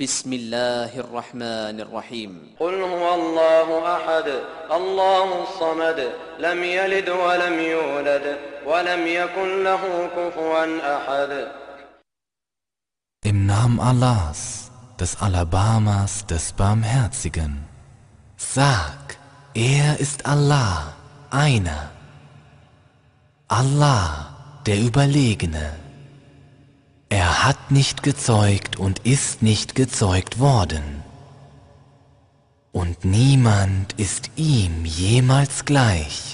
بسم الله الرحمن الرحيم قل هو الله أحد الله الصمد لم يلد ولم يولد ولم يكن له كفوا أحد Im Namen Allahs, des Alabamas, des Barmherzigen. Sag, er ist Allah, einer. Allah, der Überlegene. Er hat nicht gezeugt und ist nicht gezeugt worden. Und niemand ist ihm jemals gleich.